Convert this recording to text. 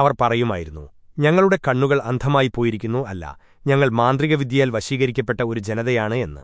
അവർ പറയുമായിരുന്നു ഞങ്ങളുടെ കണ്ണുകൾ അന്ധമായി പോയിരിക്കുന്നു അല്ല ഞങ്ങൾ മാന്ത്രികവിദ്യയാൽ വശീകരിക്കപ്പെട്ട ഒരു ജനതയാണ് എന്ന്.